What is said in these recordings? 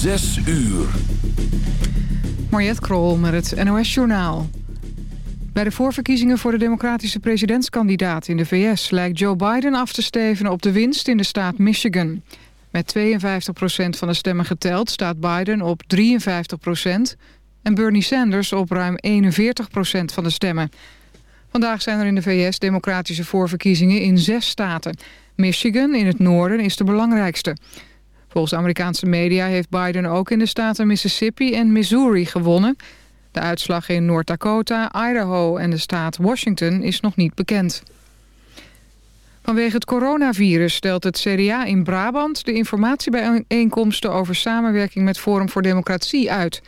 Zes uur. Mariette Krol met het NOS Journaal. Bij de voorverkiezingen voor de democratische presidentskandidaat in de VS... lijkt Joe Biden af te stevenen op de winst in de staat Michigan. Met 52% van de stemmen geteld staat Biden op 53% en Bernie Sanders op ruim 41% van de stemmen. Vandaag zijn er in de VS democratische voorverkiezingen in zes staten. Michigan in het noorden is de belangrijkste. Volgens Amerikaanse media heeft Biden ook in de staten Mississippi en Missouri gewonnen. De uitslag in North Dakota, Idaho en de staat Washington is nog niet bekend. Vanwege het coronavirus stelt het CDA in Brabant... de informatiebijeenkomsten over samenwerking met Forum voor Democratie uit.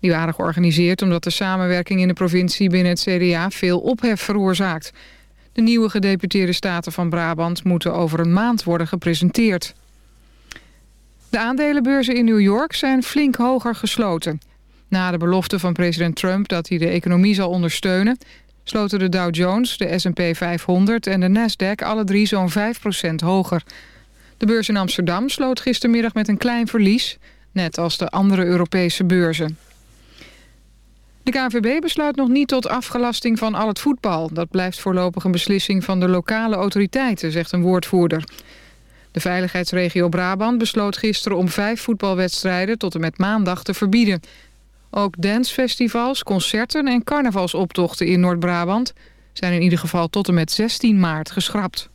Die waren georganiseerd omdat de samenwerking in de provincie binnen het CDA veel ophef veroorzaakt. De nieuwe gedeputeerde staten van Brabant moeten over een maand worden gepresenteerd. De aandelenbeurzen in New York zijn flink hoger gesloten. Na de belofte van president Trump dat hij de economie zal ondersteunen... sloten de Dow Jones, de S&P 500 en de Nasdaq alle drie zo'n 5% hoger. De beurs in Amsterdam sloot gistermiddag met een klein verlies... net als de andere Europese beurzen. De KNVB besluit nog niet tot afgelasting van al het voetbal. Dat blijft voorlopig een beslissing van de lokale autoriteiten, zegt een woordvoerder. De veiligheidsregio Brabant besloot gisteren om vijf voetbalwedstrijden tot en met maandag te verbieden. Ook dancefestivals, concerten en carnavalsoptochten in Noord-Brabant zijn in ieder geval tot en met 16 maart geschrapt.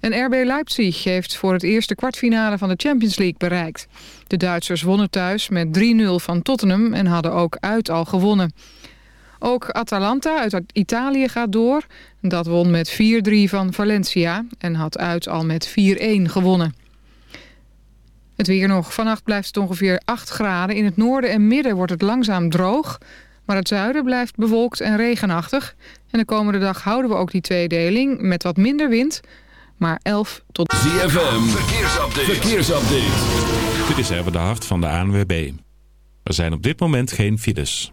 En RB Leipzig heeft voor het eerste kwartfinale van de Champions League bereikt. De Duitsers wonnen thuis met 3-0 van Tottenham en hadden ook uit al gewonnen. Ook Atalanta uit Italië gaat door. Dat won met 4-3 van Valencia en had uit al met 4-1 gewonnen. Het weer nog. Vannacht blijft het ongeveer 8 graden. In het noorden en midden wordt het langzaam droog. Maar het zuiden blijft bewolkt en regenachtig. En de komende dag houden we ook die tweedeling met wat minder wind. Maar 11 tot... ZFM, verkeersupdate. verkeersupdate. Dit is even de hart van de ANWB. Er zijn op dit moment geen files.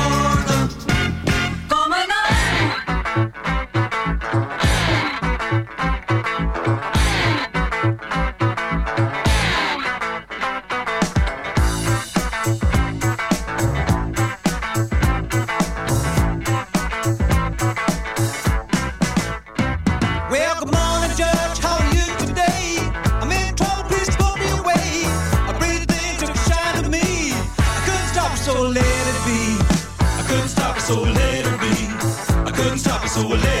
so I let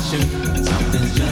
Shirt. Something's jumping.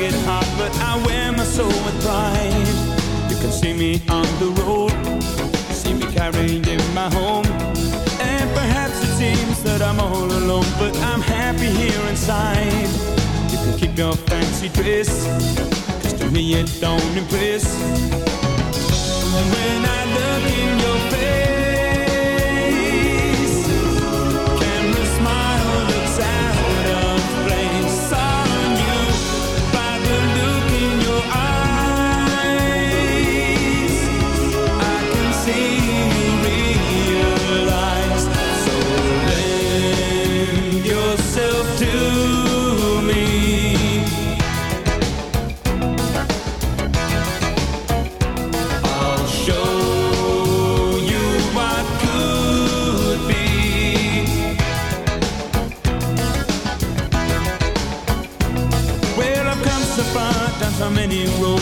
get hot, but I wear my soul with pride. You can see me on the road, see me carried in my home. And perhaps it seems that I'm all alone, but I'm happy here inside. You can keep your fancy dress, cause to me it don't impress. When I look in your face,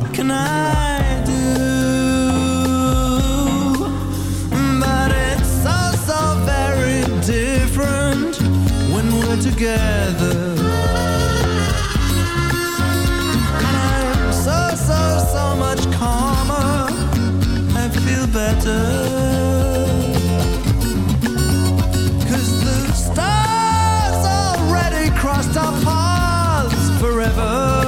what can I do? But it's so, so very different when we're together. I'm so, so, so much calmer. I feel better. Cause the stars already crossed our paths forever.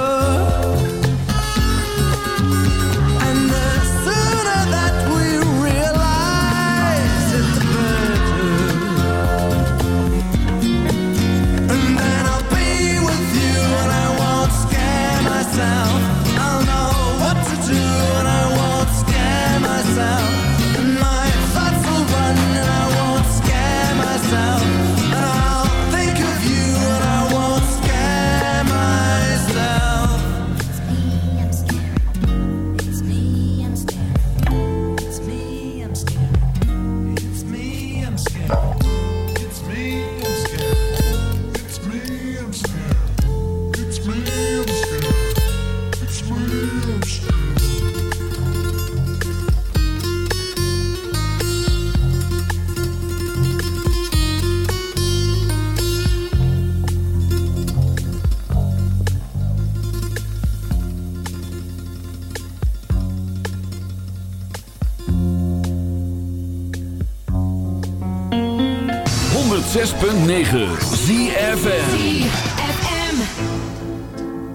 106.9 ZFM.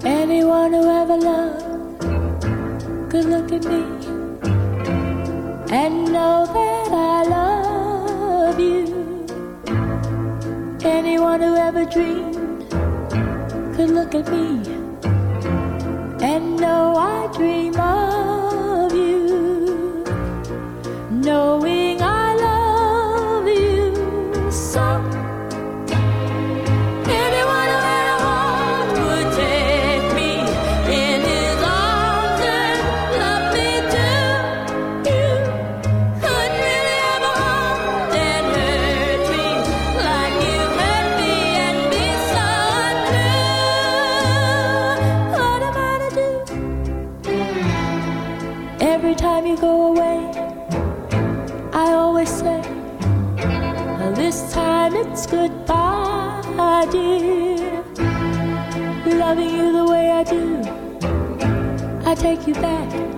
Anyone who ever loved could look at me. And know that I love you. Anyone who ever dreamed could look at me. And know I take you back.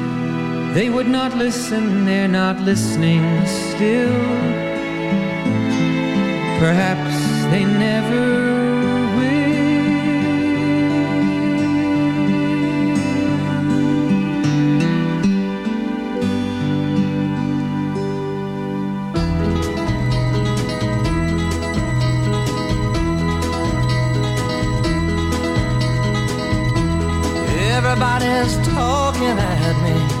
They would not listen, they're not listening still. Perhaps they never will. Everybody's talking at me.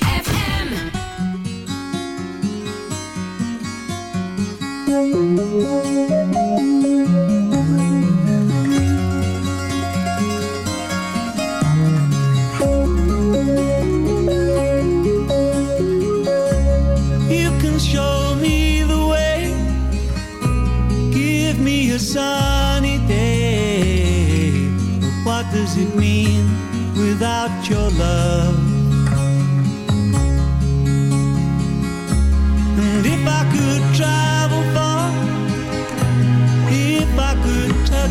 does it mean without your love?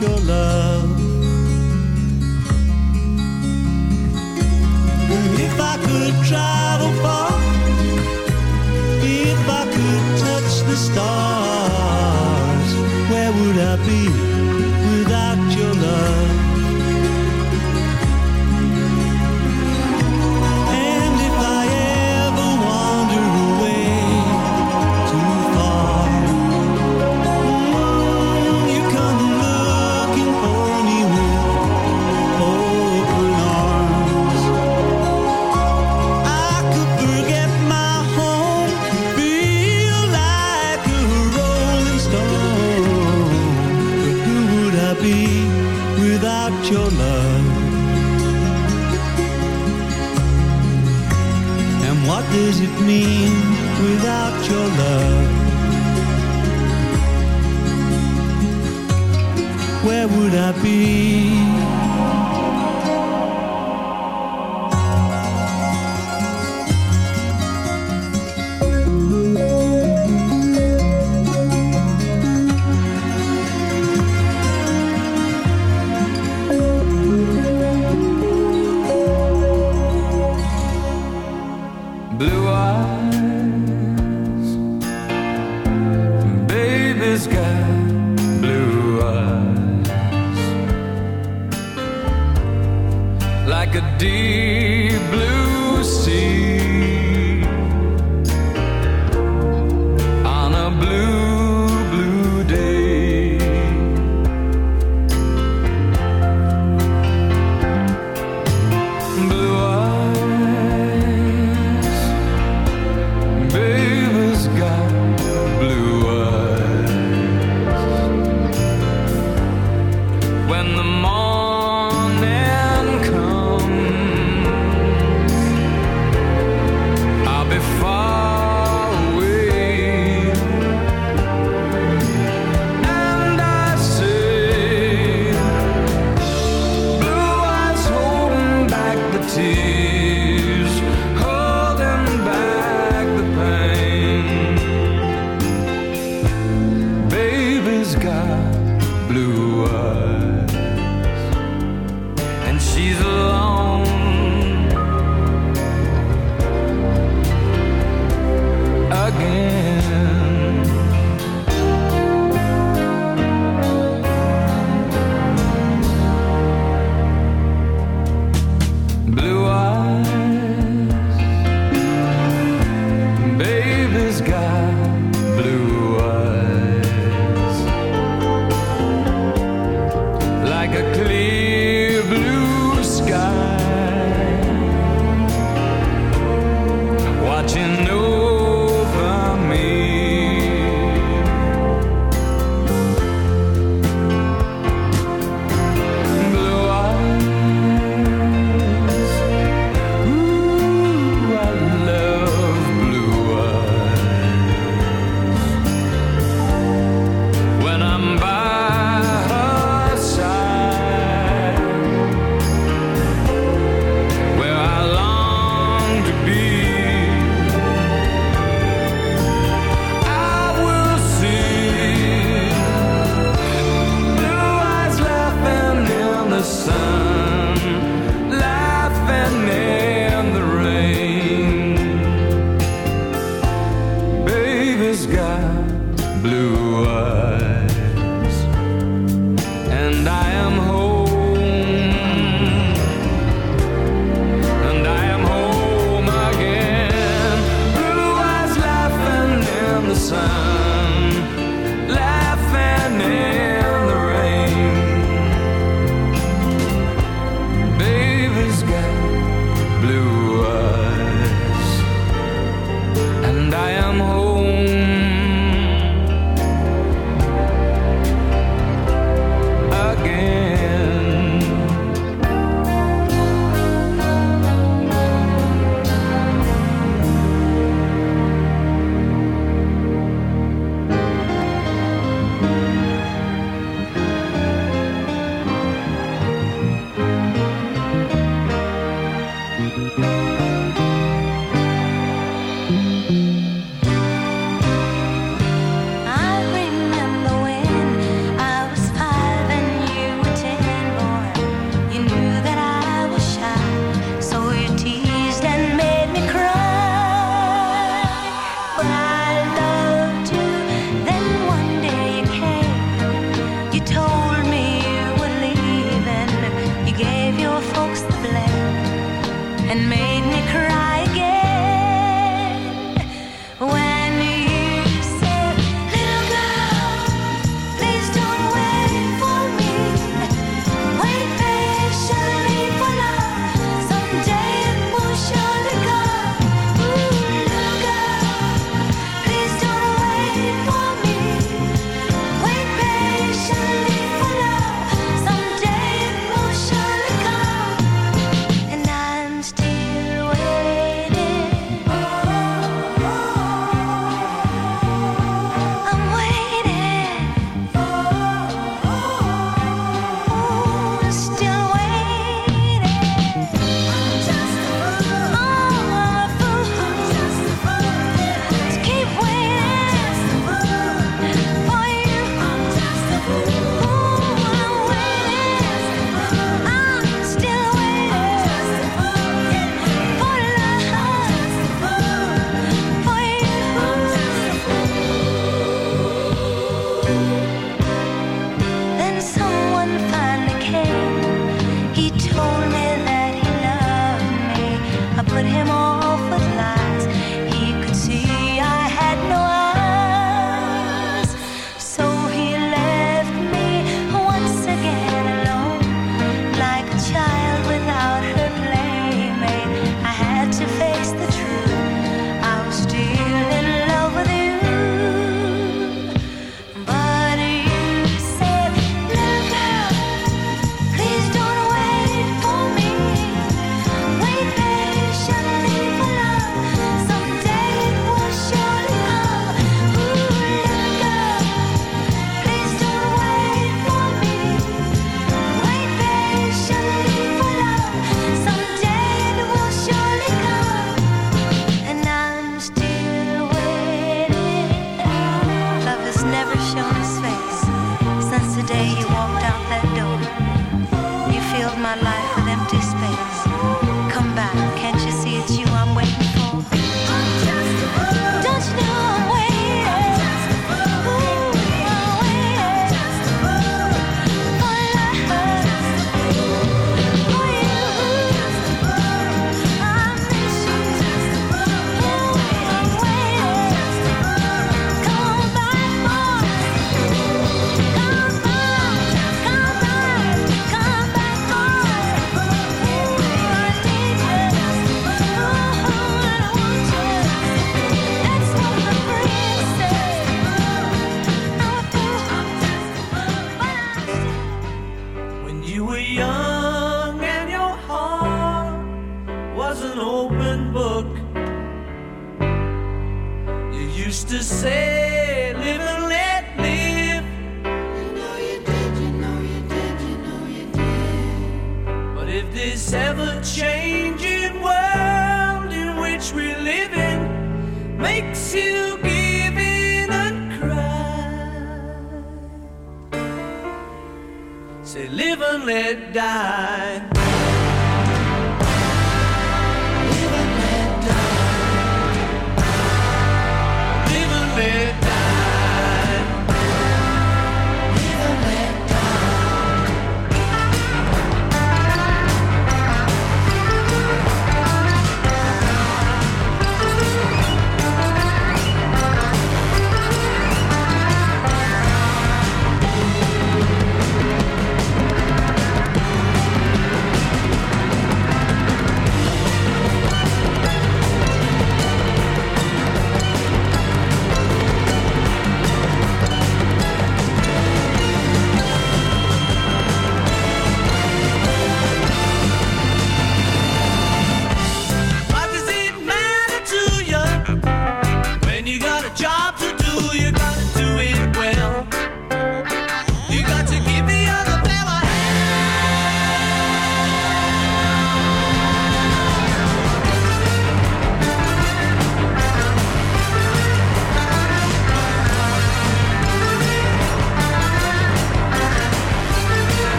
Your love?